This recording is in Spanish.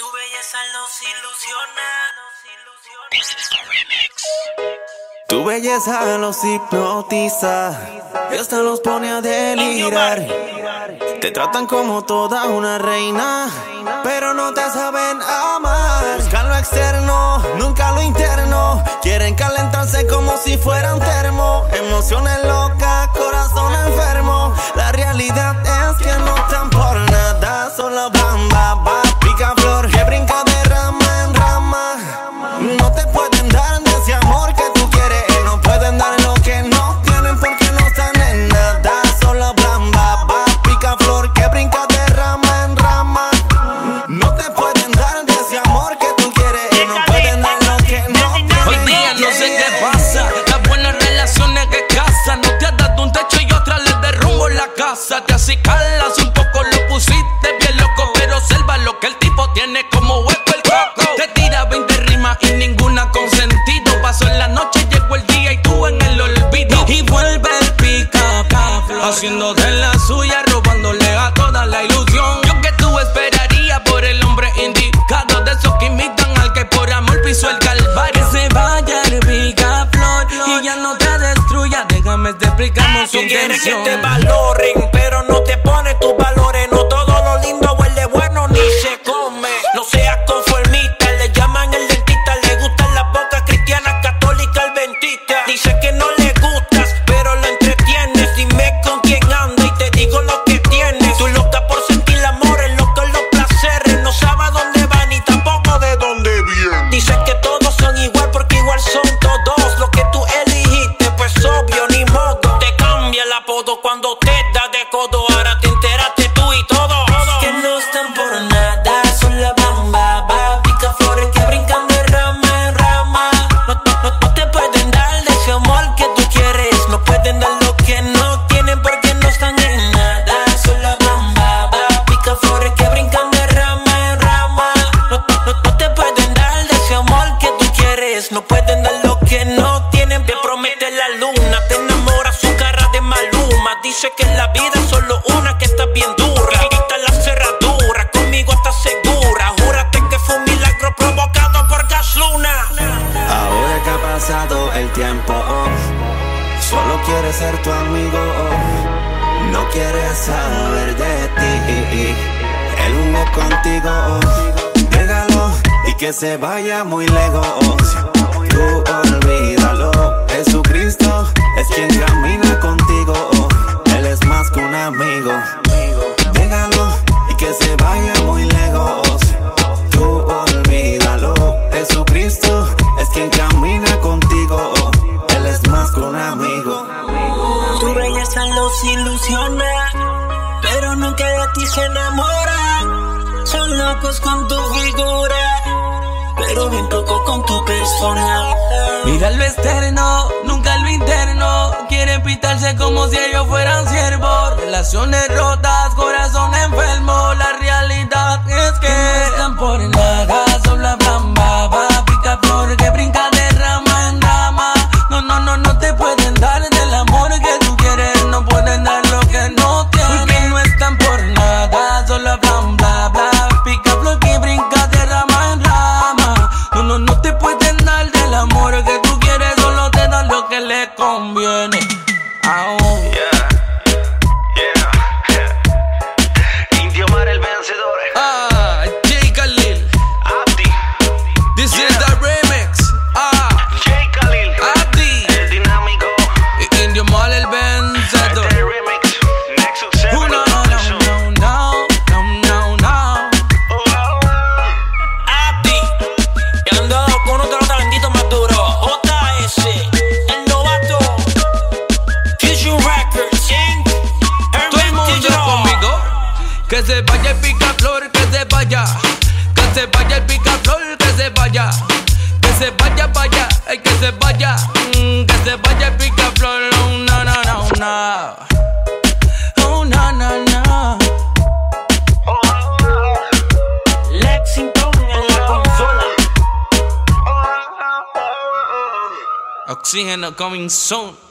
Tu belleza los ilusiona. Tu belleza los hipnotiza y hasta los pone a delirar. Te tratan como toda una reina, pero no te saben amar. Buscan lo externo, nunca lo interno. Quieren calentarse como si fueran termo. Emociones locas, la casa. Te acicalas un Su Tú quieres que te valoren, pero no te pones tus valores. No todo lo lindo huele bueno ni se come. No pueden dar lo que no tienen. Te promete la luna, te enamora su cara de maluma. Dice que la vida es solo una que está bien dura. Quita la cerradura, conmigo estás segura. Júrate que fue un milagro provocado por gas luna. Ahora que ha pasado el tiempo, solo quiere ser tu amigo. no quiere saber de ti. El humo contigo, oh, y que se vaya muy lejos. Tú olvídalo. Jesucristo es quien camina contigo. él es más que un amigo. Déjalo y que se vaya muy lejos. Tú olvídalo. Jesucristo es quien camina contigo. Él es más que un amigo. Tu belleza los ilusiona, pero nunca de ti se enamoran. Son locos con tu figura, pero bien poco con tu persona. Mira lo externo, nunca lo interno. Quieren pintarse como si ellos fueran siervos. Relaciones rotas, corazón enfermo. conviene. Ahora que se vaya. Que se vaya el picaflor, que se vaya. Que se vaya, vaya, ay, que se vaya. Mm, que se vaya el picaflor. Oh, no, no, no. Oh, no, no, no. Lexington en la consola. Oxígeno coming soon.